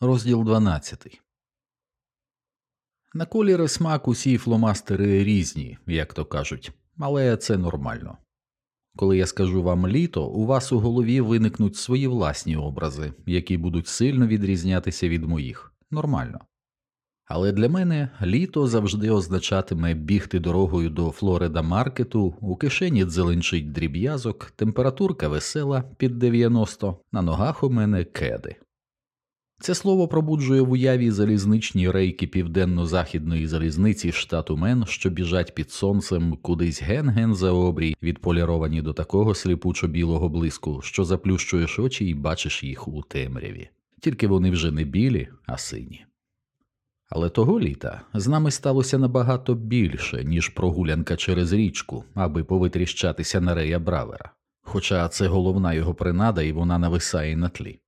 Розділ 12 На колір смак усі фломастери різні, як то кажуть, але це нормально. Коли я скажу вам літо, у вас у голові виникнуть свої власні образи, які будуть сильно відрізнятися від моїх. Нормально. Але для мене літо завжди означатиме бігти дорогою до Флорида Маркету, у кишені дзеленчить дріб'язок, температурка весела під 90, на ногах у мене кеди. Це слово пробуджує в уяві залізничні рейки південно-західної залізниці штату Мен, що біжать під сонцем кудись ген-ген за обрій, відполіровані до такого сліпучо білого блиску, що заплющуєш очі і бачиш їх у темряві. Тільки вони вже не білі, а сині. Але того літа з нами сталося набагато більше, ніж прогулянка через річку, аби повитріщатися на рея Бравера. Хоча це головна його принада, і вона нависає на тлі.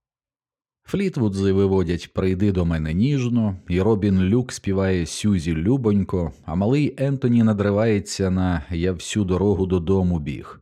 Флітвудзи виводять Прийди до мене ніжно, і Робін Люк співає Сюзі Любонько, а малий Ентоні надривається на Я всю дорогу додому біг.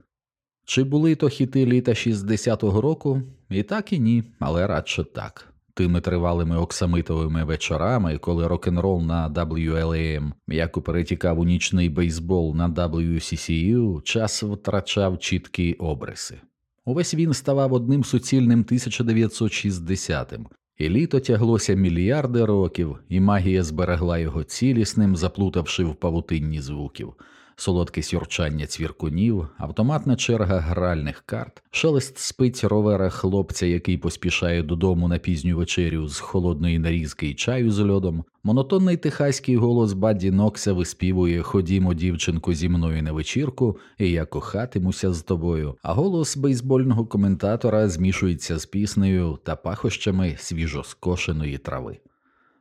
Чи були то хіти літа 60-го року? І так і ні, але радше так. Тими тривалими оксамитовими вечорами, коли рок-н-рол на WLAM м'яко перетікав у нічний бейсбол на WCCU, час втрачав чіткі обриси. Увесь він ставав одним суцільним 1960-м, і літо тяглося мільярди років, і магія зберегла його цілісним, заплутавши в павутинні звуків солодке сюрчання цвіркунів, автоматна черга гральних карт, шелест спить ровера хлопця, який поспішає додому на пізню вечерю з холодної нарізки і чаю з льодом, монотонний техаський голос Бадді Нокса виспівує Ходімо, дівчинку, зі мною на вечірку, і я кохатимуся з тобою, а голос бейсбольного коментатора змішується з піснею та пахощами свіжоскошеної трави.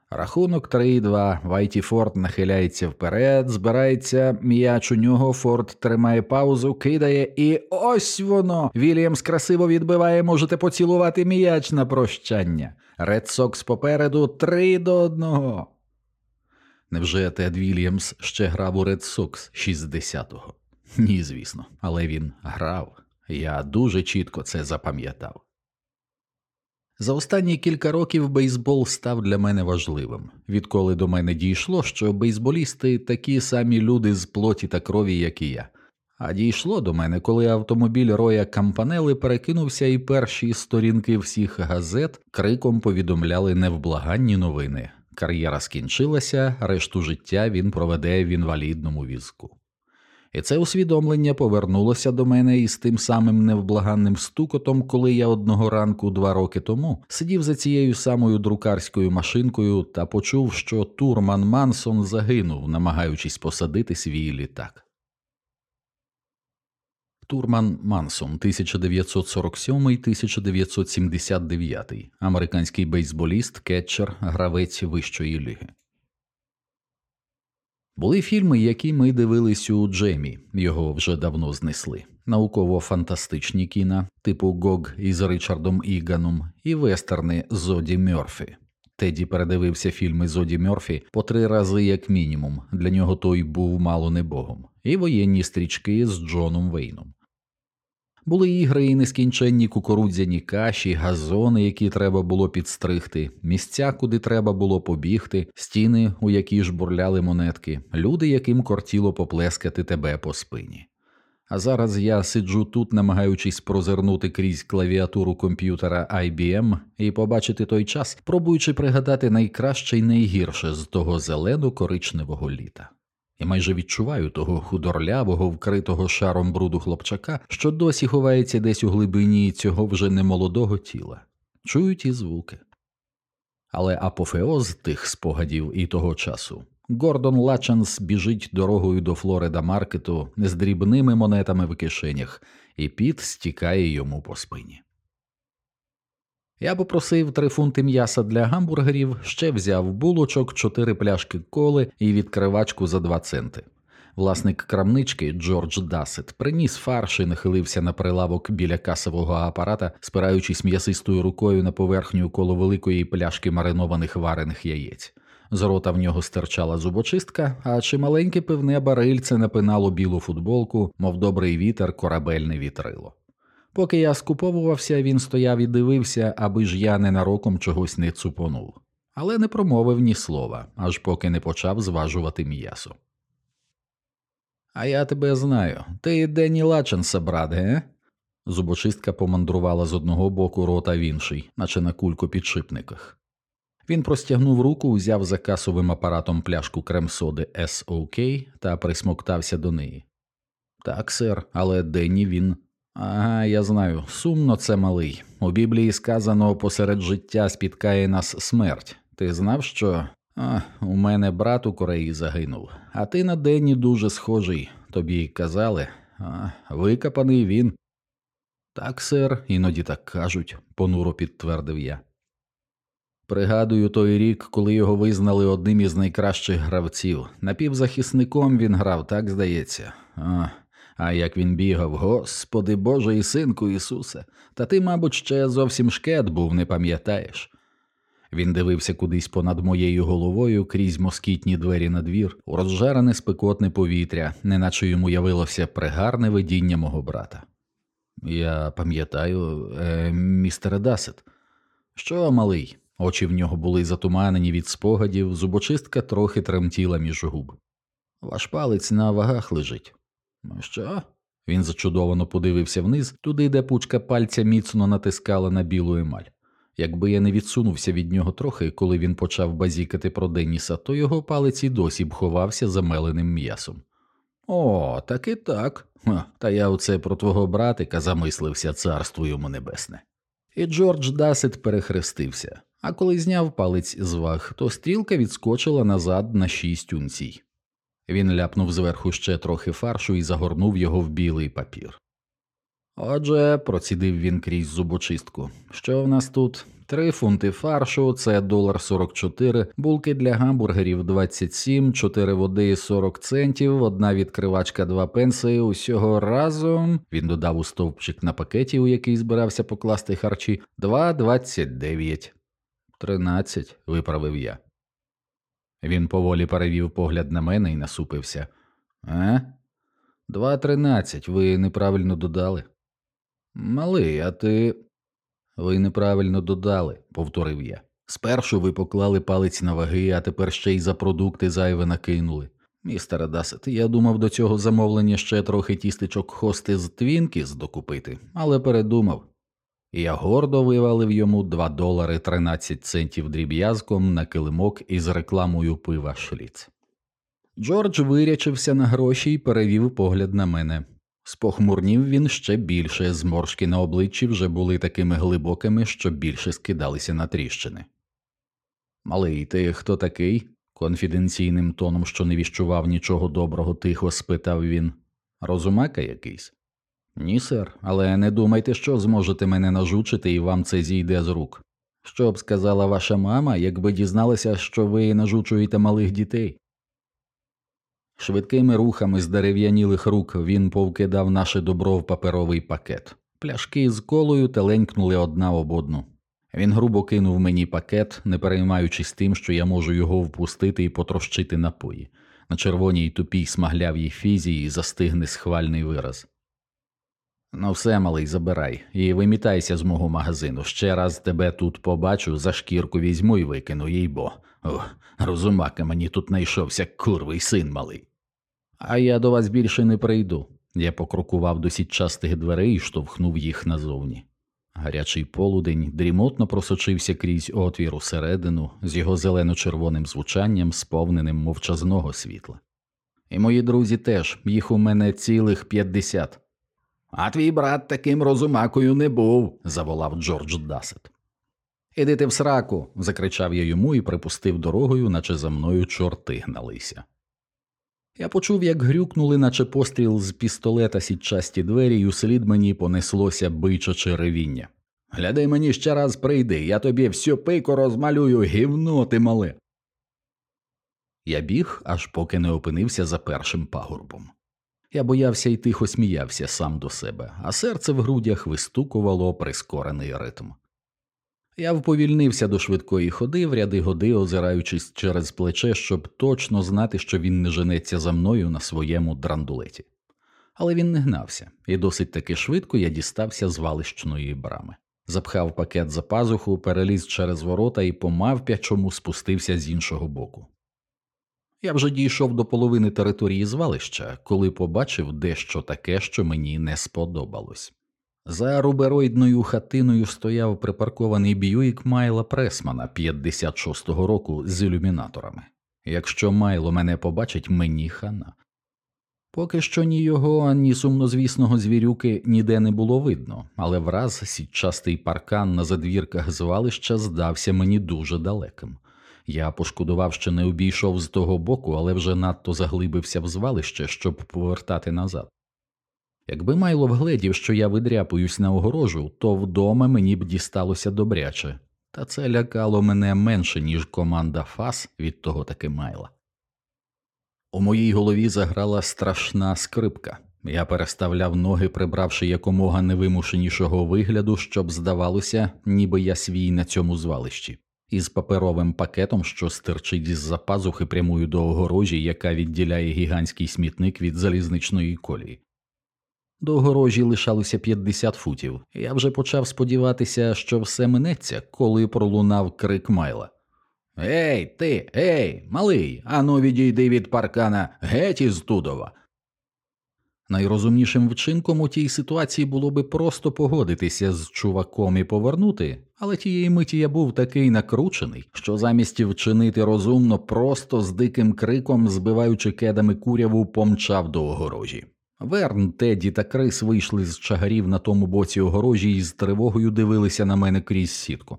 Рахунок 3-2, Вайті Форд нахиляється вперед, збирається м'яч у нього, Форд тримає паузу, кидає, і ось воно. Вільямс красиво відбиває, можете поцілувати м'яч на прощання. Ред Сокс попереду 3 до 1. Невже Тед Вільямс ще грав у Ред Сокс 60-го? Ні, звісно, але він грав. Я дуже чітко це запам'ятав. За останні кілька років бейсбол став для мене важливим, відколи до мене дійшло, що бейсболісти такі самі люди з плоті та крові, як і я. А дійшло до мене, коли автомобіль Роя Кампанели перекинувся, і перші сторінки всіх газет криком повідомляли невблаганні новини. Кар'єра скінчилася, решту життя він проведе в інвалідному візку і це усвідомлення повернулося до мене із тим самим невблаганним стукотом, коли я одного ранку два роки тому сидів за цією самою друкарською машинкою та почув, що Турман Мансон загинув, намагаючись посадити свій літак. Турман Мансон, 1947 1979 американський бейсболіст, кетчер, гравець вищої ліги. Були фільми, які ми дивились у Джемі, його вже давно знесли, науково-фантастичні кіна, типу Гог із Ричардом Іганом, і вестерни Зоді Мьорфі. Теді передивився фільми Зоді Мьорфі по три рази, як мінімум, для нього той був мало не богом, і воєнні стрічки з Джоном Вейном. Були ігри і нескінченні кукурудзяні каші, газони, які треба було підстригти, місця, куди треба було побігти, стіни, у які ж бурляли монетки, люди, яким кортіло поплескати тебе по спині. А зараз я сиджу тут, намагаючись прозирнути крізь клавіатуру комп'ютера IBM і побачити той час, пробуючи пригадати найкраще й найгірше з того зелено коричневого літа. Я майже відчуваю того худорлявого, вкритого шаром бруду хлопчака, що досі ховається десь у глибині цього вже немолодого тіла. Чую ті звуки. Але апофеоз тих спогадів і того часу Гордон Лачанс біжить дорогою до Флорида Маркету з дрібними монетами в кишенях, і піт стікає йому по спині. Я попросив три фунти м'яса для гамбургерів, ще взяв булочок, чотири пляшки коли і відкривачку за два центи. Власник крамнички Джордж Дасет приніс фарш і нахилився на прилавок біля касового апарата, спираючись м'ясистою рукою на поверхню коло великої пляшки маринованих варених яєць. З рота в нього стирчала зубочистка, а чималеньке пивне барильце напинало білу футболку, мов добрий вітер, корабельне вітрило. Поки я скуповувався, він стояв і дивився, аби ж я ненароком чогось не цупонув, але не промовив ні слова, аж поки не почав зважувати м'ясо. А я тебе знаю. Ти Денні Лаченса, брат, ге? Зубочистка помандрувала з одного боку рота в інший, наче на кульку підшипниках. Він простягнув руку, взяв за касовим апаратом пляшку крем-соди SOK та присмоктався до неї. Так, сер, але Денні він. Ага, я знаю, сумно це малий. У Біблії сказано посеред життя спіткає нас смерть. Ти знав, що а, у мене брат у Кореї загинув, а ти на Денні дуже схожий. Тобі казали, а, викопаний він. Так, сер, іноді так кажуть, понуро підтвердив я. Пригадую той рік, коли його визнали одним із найкращих гравців. Напівзахисником він грав, так здається. А, а як він бігав, Господи Боже і синку Ісусе, та ти, мабуть, ще зовсім шкет був, не пам'ятаєш. Він дивився кудись понад моєю головою крізь москітні двері на двір, у розжарене спекотне повітря, неначе йому явилося пригарне видіння мого брата. Я пам'ятаю, е, містере Дасет, що малий? Очі в нього були затуманені від спогадів, зубочистка трохи тремтіла між губ. Ваш палець на вагах лежить. Що? Він зачудовано подивився вниз, туди, де пучка пальця міцно натискала на білу емаль. Якби я не відсунувся від нього трохи, коли він почав базікати про Деніса, то його палець і досі б ховався замеленим м'ясом. О, так і так. Ха, та я оце про твого братика замислився царство йому небесне. І Джордж Дасет перехрестився, а коли зняв палець з ваг, то стрілка відскочила назад на шість унцій. Він ляпнув зверху ще трохи фаршу і загорнув його в білий папір. Отже, процідив він крізь зубочистку. Що в нас тут? Три фунти фаршу, це долар 44, булки для гамбургерів 27, чотири води 40 центів, одна відкривачка, два пенси. Усього разом він додав у стовпчик на пакеті, у який збирався покласти харчі, 2,29. Тринадцять, виправив я. Він поволі перевів погляд на мене і насупився. А? Два тринадцять, ви неправильно додали. Малий, а ти. Ви неправильно додали, повторив я. Спершу ви поклали палець на ваги, а тепер ще й за продукти зайве накинули. Містере Дасет, я думав до цього замовлення ще трохи тістечок хости з твінкіс докупити, але передумав. Я гордо вивалив йому 2 долари 13 центів дріб'язком на килимок із рекламою пива шліц. Джордж вирячився на гроші і перевів погляд на мене. Спохмурнів він ще більше, зморшки на обличчі вже були такими глибокими, що більше скидалися на тріщини. Малий, ти хто такий? конфіденційним тоном, що не віщував нічого доброго, тихо спитав він. Розумака якийсь? Ні, сер, але не думайте, що зможете мене нажучити і вам це зійде з рук. Що б сказала ваша мама, якби дізналася, що ви нажучуєте малих дітей? Швидкими рухами з дерев'янілих рук він повкидав наше добро в паперовий пакет. Пляшки з колою теленькнули одна об одну. Він грубо кинув мені пакет, не переймаючись тим, що я можу його впустити і потрощити напої. На червоній тупій смаглявій фізії застигне схвальний вираз. Ну, все, малий, забирай, і вимітайся з мого магазину. Ще раз тебе тут побачу, за шкірку візьму і викину, їй бо. О, розумака, мені тут знайшовся курвий син малий. А я до вас більше не прийду. Я покрокував до сітчастих дверей і штовхнув їх назовні. Гарячий полудень дрімотно просочився крізь отвір усередину з його зелено-червоним звучанням, сповненим мовчазного світла. І мої друзі теж, їх у мене цілих п'ятдесят. А твій брат таким розумакою не був, заволав Джордж Дасет. Ідите в сраку. закричав я йому і припустив дорогою, наче за мною чорти гналися. Я почув, як грюкнули, наче постріл з пістолета сітчасті двері, і услід мені понеслося бичаче ревіння. Глядай мені ще раз прийди, я тобі всю пику розмалюю, гівно ти мале. Я біг, аж поки не опинився за першим пагорбом. Я боявся і тихо сміявся сам до себе, а серце в грудях вистукувало прискорений ритм. Я вповільнився до швидкої ходи в ряди годи, озираючись через плече, щоб точно знати, що він не женеться за мною на своєму драндулеті. Але він не гнався, і досить таки швидко я дістався з валищної брами. Запхав пакет за пазуху, переліз через ворота і по мавп'ячому спустився з іншого боку. Я вже дійшов до половини території звалища, коли побачив дещо таке, що мені не сподобалось. За рубероїдною хатиною стояв припаркований б'юїк Майла Пресмана 56-го року з ілюмінаторами. Якщо Майло мене побачить, мені хана. Поки що ні його, ні сумнозвісного звірюки ніде не було видно, але враз сітчастий паркан на задвірках звалища здався мені дуже далеким. Я пошкодував, що не обійшов з того боку, але вже надто заглибився в звалище, щоб повертати назад. Якби Майло вгледів, що я видряпуюсь на огорожу, то вдома мені б дісталося добряче, та це лякало мене менше, ніж команда Фас від того таки Майла. У моїй голові заграла страшна скрипка. Я переставляв ноги, прибравши якомога невимушенішого вигляду, щоб здавалося, ніби я свій на цьому звалищі, із паперовим пакетом, що стирчить із за пазухи прямую до огорожі, яка відділяє гігантський смітник від залізничної колії. До огорожі лишалося 50 футів, я вже почав сподіватися, що все минеться, коли пролунав крик Майла. Ей, ти, ей, малий, ану відійди від паркана, геть із Тудова. Найрозумнішим вчинком у тій ситуації було би просто погодитися з чуваком і повернути, але тієї миті я був такий накручений, що замість вчинити розумно, просто з диким криком, збиваючи кедами куряву, помчав до огорожі. Верн, Теді та Крис вийшли з чагарів на тому боці огорожі і з тривогою дивилися на мене крізь сітку.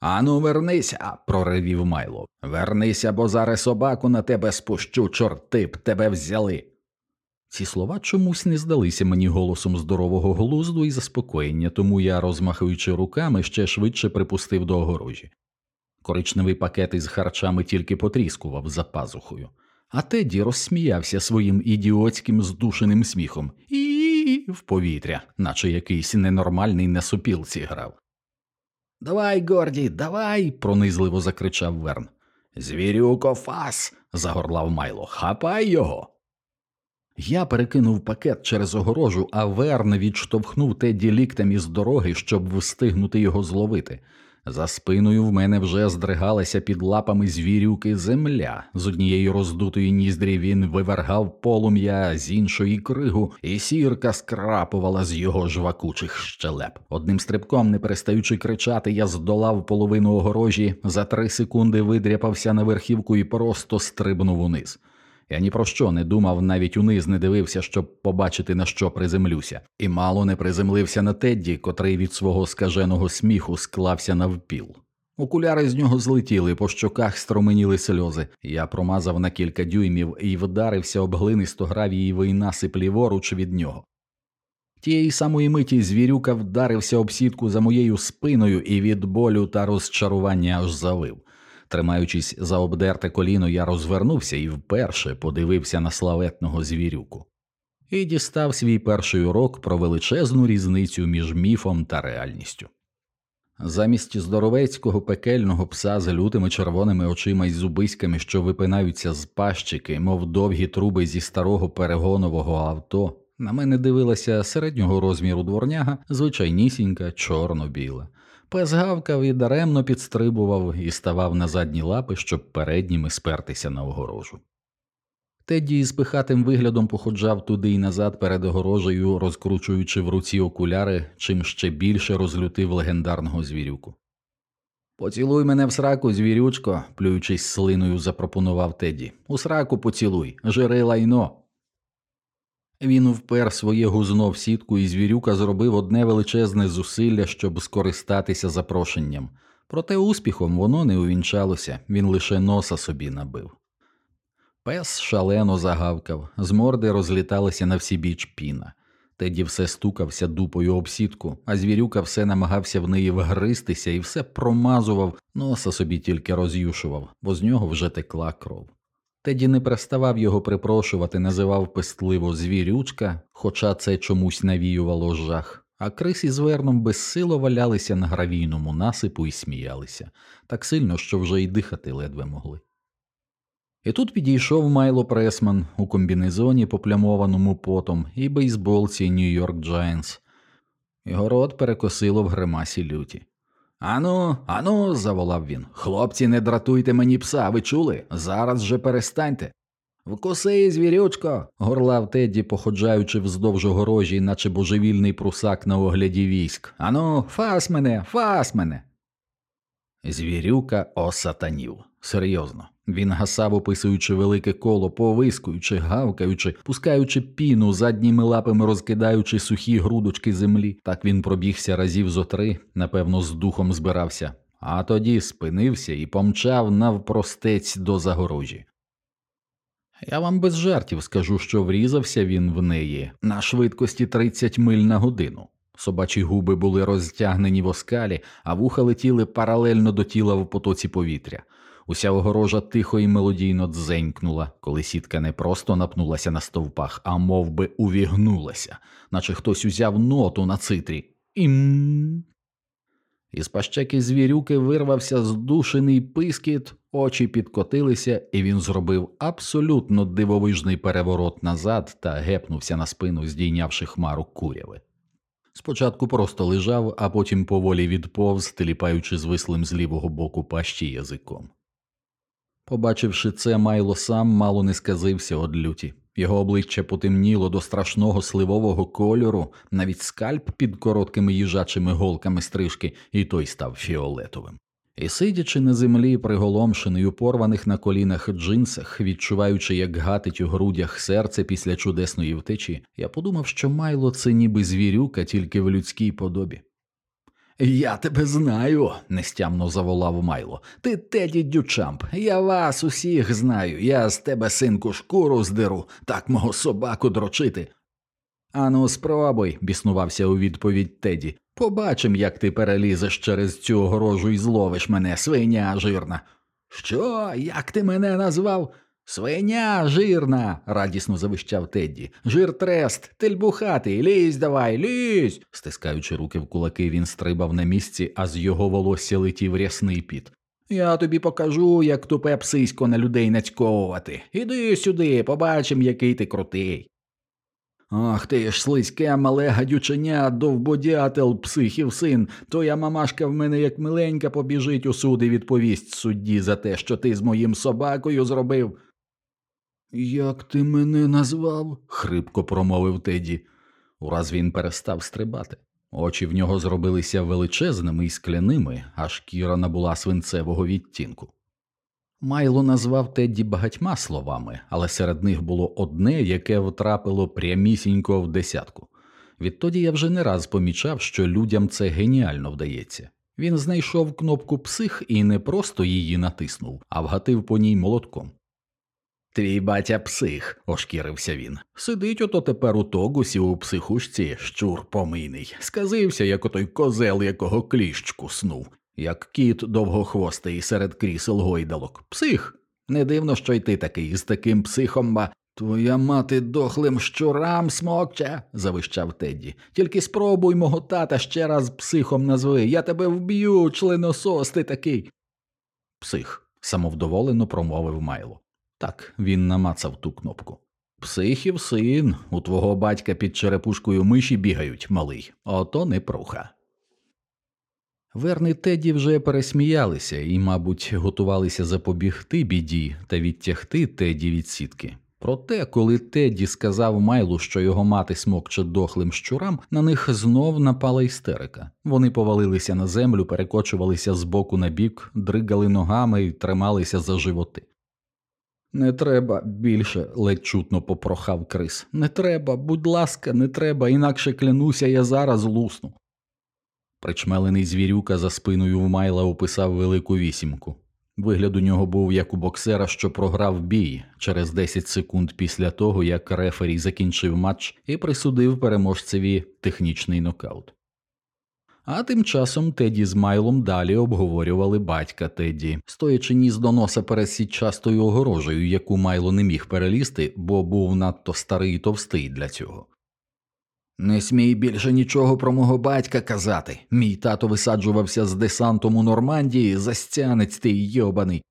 Ану, вернися, проривів Майло. Вернися, бо зараз собаку на тебе спущу, чорти б тебе взяли. Ці слова чомусь не здалися мені голосом здорового глузду і заспокоєння, тому я, розмахуючи руками, ще швидше припустив до огорожі. Коричневий пакет із харчами тільки потріскував за пазухою, а Теді розсміявся своїм ідіотським здушеним сміхом і в повітря, наче якийсь ненормальний на сопілці грав. Давай, Горді, давай. пронизливо закричав Верн. Звірюко фас. загорлав Майло. Хапай його. Я перекинув пакет через огорожу, а Верн відштовхнув Теді ліктем із дороги, щоб встигнути його зловити. За спиною в мене вже здригалася під лапами звірюки земля. З однієї роздутої ніздрі він вивергав полум'я, з іншої кригу, і сірка скрапувала з його жвакучих щелеп. Одним стрибком, не перестаючи кричати, я здолав половину огорожі, за три секунди видряпався на верхівку і просто стрибнув униз. Я ні про що не думав, навіть униз не дивився, щоб побачити, на що приземлюся, і мало не приземлився на Тедді, котрий від свого скаженого сміху склався навпіл. Окуляри з нього злетіли, по щоках строменіли сльози. Я промазав на кілька дюймів і вдарився об глинисто гравієвий насип ліворуч від нього. Тієї самої миті звірюка вдарився об сітку за моєю спиною і від болю та розчарування аж завив. Тримаючись за обдерте коліно, я розвернувся і вперше подивився на славетного звірюку і дістав свій перший урок про величезну різницю між міфом та реальністю. Замість здоровецького пекельного пса з лютими червоними очима й зубиськами, що випинаються з пащики, мов довгі труби зі старого перегонового авто, на мене дивилася середнього розміру дворняга, звичайнісінька, чорно-біла. Пес гавкав і даремно підстрибував і ставав на задні лапи, щоб передніми спертися на огорожу. Тедді з пихатим виглядом походжав туди й назад перед огорожею, розкручуючи в руці окуляри, чим ще більше розлютив легендарного звірюку. Поцілуй мене в сраку, звірючко, плюючись слиною, запропонував Тедді. У сраку поцілуй, жири лайно. Він впер своє гузно в сітку, і звірюка зробив одне величезне зусилля, щоб скористатися запрошенням. Проте успіхом воно не увінчалося, він лише носа собі набив. Пес шалено загавкав, з морди розліталася на всі біч піна. Теді все стукався дупою об сітку, а звірюка все намагався в неї вгристися і все промазував, носа собі тільки роз'юшував, бо з нього вже текла кров. Теді не переставав його припрошувати, називав пестливо звірючка, хоча це чомусь навіювало жах, а Крис із Верном безсило валялися на гравійному насипу і сміялися, так сильно, що вже й дихати ледве могли. І тут підійшов Майло Пресман у комбінезоні, поплямованому потом, і бейсболці Нью-Йорк Джаєнтс. Його рот перекосило в гримасі люті. Ану, ану, заволав він. Хлопці, не дратуйте мені пса, ви чули? Зараз же перестаньте. Вкуси, звірючко, горлав Тедді, походжаючи вздовж огорожі, наче божевільний прусак на огляді військ. Ану, фас мене, фас мене. Звірюка осатанів. Серйозно. Він гасав, описуючи велике коло, повискуючи, гавкаючи, пускаючи піну, задніми лапами розкидаючи сухі грудочки землі. Так він пробігся разів зо три, напевно, з духом збирався, а тоді спинився і помчав навпростець до загорожі. Я вам без жартів скажу, що врізався він в неї на швидкості 30 миль на годину. Собачі губи були розтягнені в оскалі, а вуха летіли паралельно до тіла в потоці повітря. Уся огорожа тихо і мелодійно дзенькнула, коли сітка не просто напнулася на стовпах, а мов би увігнулася, наче хтось узяв ноту на цитрі. Ім. Із пащеки звірюки вирвався здушений пискіт, очі підкотилися, і він зробив абсолютно дивовижний переворот назад та гепнувся на спину, здійнявши хмару куряви. Спочатку просто лежав, а потім поволі відповз, теліпаючи звислим з лівого боку пащі язиком. Побачивши це, Майло сам мало не сказився од люті. Його обличчя потемніло до страшного сливового кольору, навіть скальп під короткими їжачими голками стрижки, і той став фіолетовим. І сидячи на землі, приголомшений у порваних на колінах джинсах, відчуваючи, як гатить у грудях серце після чудесної втечі, я подумав, що Майло це ніби звірюка, тільки в людській подобі. Я тебе знаю, нестямно заволав Майло. Ти Теді Дючамп. Я вас усіх знаю. Я з тебе, синку, шкуру здеру, так мого собаку дрочити. Ану, спробуй, біснувався у відповідь Теді. Побачим, як ти перелізеш через цю огорожу і зловиш мене, свиня жирна. Що? Як ти мене назвав? Свиня жирна, радісно завищав Тедді. Жир трест, тельбухатий, лізь давай, лізь. Стискаючи руки в кулаки, він стрибав на місці, а з його волосся летів рясний піт. Я тобі покажу, як тупе псисько на людей нацьковувати. Іди сюди, побачим, який ти крутий. Ах ти ж слизьке, мале гадюченя, довбодятел, психів син, твоя мамашка в мене як миленька побіжить у суд і відповість судді за те, що ти з моїм собакою зробив. Як ти мене назвав? хрипко промовив Теді. Ураз він перестав стрибати. Очі в нього зробилися величезними і скляними, а шкіра набула свинцевого відтінку. Майло назвав Тедді багатьма словами, але серед них було одне, яке втрапило прямісінько в десятку. Відтоді я вже не раз помічав, що людям це геніально вдається. Він знайшов кнопку псих і не просто її натиснув, а вгатив по ній молотком. Твій батя псих, ошкірився він. Сидить ото тепер у тогусі у психушці щур помийний. Сказився, як отой козел, якого кліщ куснув, як кіт довгохвостий серед крісел гойдалок. Псих. Не дивно, що й ти такий з таким психом, ба. Твоя мати дохлим щурам смокче, завищав Тедді. Тільки спробуй мого тата ще раз психом назви. Я тебе вб'ю, членосос ти такий. Псих, самовдоволено промовив Майло. Так, він намацав ту кнопку. Психів син, у твого батька під черепушкою миші бігають, малий, ото не пруха. Верни Теді вже пересміялися і, мабуть, готувалися запобігти біді та відтягти Теді від сітки. Проте, коли Тедді сказав Майлу, що його мати смокче дохлим щурам, на них знов напала істерика. Вони повалилися на землю, перекочувалися з боку на бік, дригали ногами і трималися за животи. Не треба більше, ледь чутно попрохав Крис. Не треба, будь ласка, не треба, інакше клянуся, я зараз лусну. Причмелений звірюка за спиною в Майла описав велику вісімку. Вигляд у нього був як у боксера, що програв бій через 10 секунд після того, як рефері закінчив матч і присудив переможцеві технічний нокаут. А тим часом Теді з Майлом далі обговорювали батька Теді, стоячи ніс до носа перед сітчастою огорожею, яку Майло не міг перелізти, бо був надто старий і товстий для цього. Не смій більше нічого про мого батька казати. Мій тато висаджувався з десантом у Нормандії, застянець ти йобаний.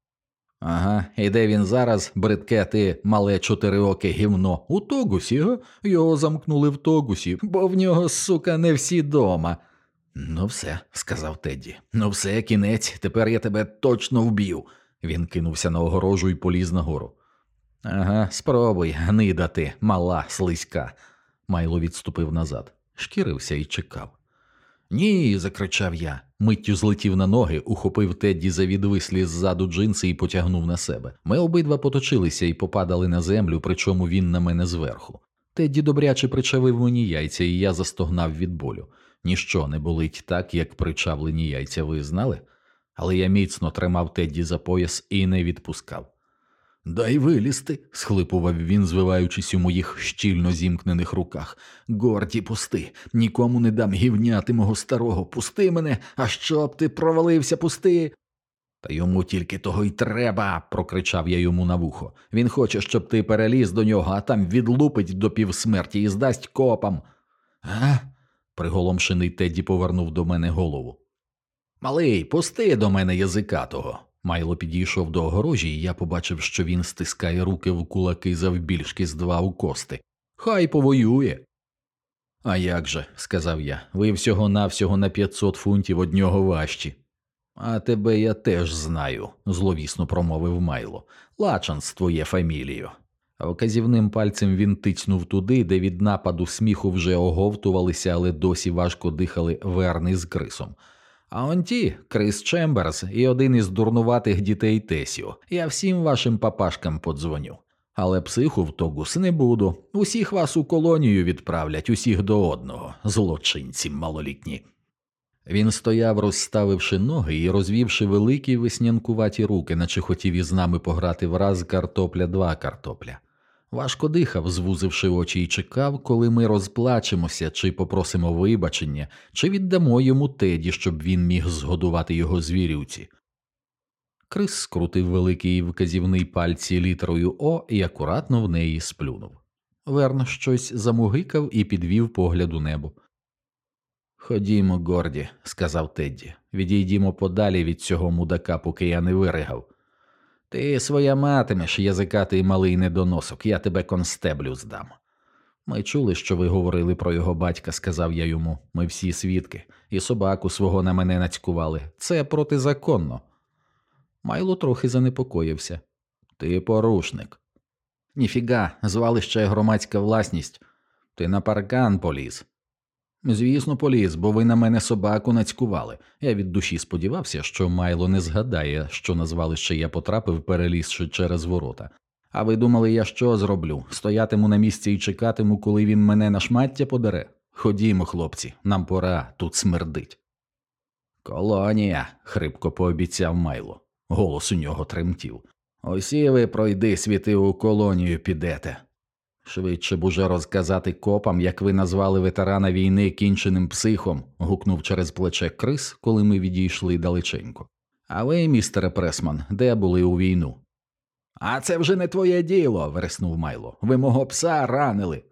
Ага, і де він зараз, бридке ти, мале чотирioке гівно, у Тогусі, га? Його замкнули в Тогусі, бо в нього, сука, не всі дома. Ну, все, сказав Тедді. Ну, все, кінець, тепер я тебе точно вб'ю. Він кинувся на огорожу і поліз нагору. Ага, спробуй, гнида ти, мала, слизька. Майло відступив назад, шкірився і чекав. Ні, закричав я. Миттю злетів на ноги, ухопив Тедді за відвислі ззаду джинси і потягнув на себе. Ми обидва поточилися і попадали на землю, причому він на мене зверху. Тедді добряче причавив мені яйця, і я застогнав від болю. Ніщо не болить так, як причавлені яйця, ви знали? Але я міцно тримав Тедді за пояс і не відпускав. Дай вилізти, схлипував він, звиваючись у моїх щільно зімкнених руках. Горді, пусти, нікому не дам гівняти мого старого, пусти мене, а щоб ти провалився, пусти. Та йому тільки того й треба, прокричав я йому на вухо. Він хоче, щоб ти переліз до нього, а там відлупить до півсмерті і здасть копам. А? приголомшений Тедді повернув до мене голову. Малий, пусти до мене язика того. Майло підійшов до огорожі, і я побачив, що він стискає руки в кулаки завбільшки з два у кости. Хай повоює. А як же, сказав я, ви всього навсього на 500 фунтів од нього важчі. А тебе я теж знаю, зловісно промовив Майло. Лачанство є фамілію. А вказівним пальцем він тицнув туди, де від нападу сміху вже оговтувалися, але досі важко дихали верни з крисом. А он ті, Крис Чемберс і один із дурнуватих дітей Тесіо. Я всім вашим папашкам подзвоню. Але психу в Тогус не буду. Усіх вас у колонію відправлять, усіх до одного, злочинці малолітні. Він стояв, розставивши ноги і розвівши великі веснянкуваті руки, наче хотів із нами пограти враз картопля два картопля. Важко дихав, звузивши очі, і чекав, коли ми розплачемося, чи попросимо вибачення, чи віддамо йому теді, щоб він міг згодувати його звірюці. Крис скрутив великий вказівний пальці літерою О і акуратно в неї сплюнув. Верн щось замугикав і підвів погляд у небо. Ходімо, Горді, сказав Тедді, відійдімо подалі від цього мудака, поки я не виригав. Ти своя матимеш, язикатий малий недоносок, я тебе констеблю здам. Ми чули, що ви говорили про його батька, сказав я йому. Ми всі свідки, і собаку свого на мене нацькували. Це протизаконно. Майло трохи занепокоївся. Ти порушник. Ніфіга, звалище громадська власність. Ти на паркан поліз. Звісно, поліз, бо ви на мене собаку нацькували. Я від душі сподівався, що Майло не згадає, що на звалище я потрапив, перелізши через ворота. А ви думали, я що зроблю? Стоятиму на місці і чекатиму, коли він мене на шмаття подере? Ходімо, хлопці, нам пора, тут смердить. Колонія, хрипко пообіцяв Майло. Голос у нього тремтів. Осі ви пройди світи у колонію підете. Швидше б уже розказати копам, як ви назвали ветерана війни кінченим психом, гукнув через плече Крис, коли ми відійшли далеченько. А ви, містере Пресман, де були у війну? А це вже не твоє діло, вереснув Майло. Ви мого пса ранили.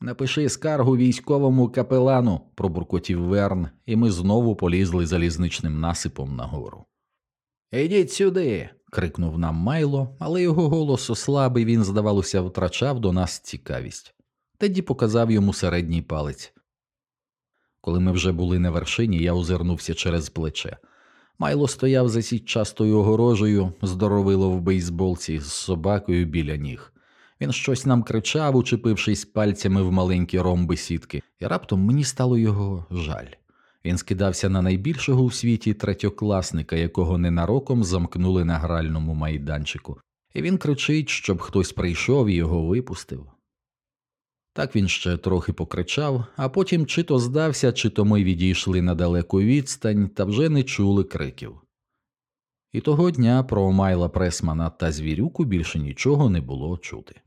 Напиши скаргу військовому капелану, пробуркотів Верн, і ми знову полізли залізничним насипом нагору. Ідіть сюди. Крикнув нам Майло, але його голос ослабий він, здавалося, втрачав до нас цікавість. Теді показав йому середній палець. Коли ми вже були на вершині, я озирнувся через плече. Майло стояв за сітчастою огорожею, здоровило в бейсболці з собакою біля ніг. Він щось нам кричав, учепившись пальцями в маленькі ромби сітки, і раптом мені стало його жаль. Він скидався на найбільшого у світі третьокласника, якого ненароком замкнули на гральному майданчику, і він кричить, щоб хтось прийшов і його випустив. Так він ще трохи покричав, а потім чи то здався, чи то ми відійшли на далеку відстань та вже не чули криків. І того дня про Майла Пресмана та звірюку більше нічого не було чути.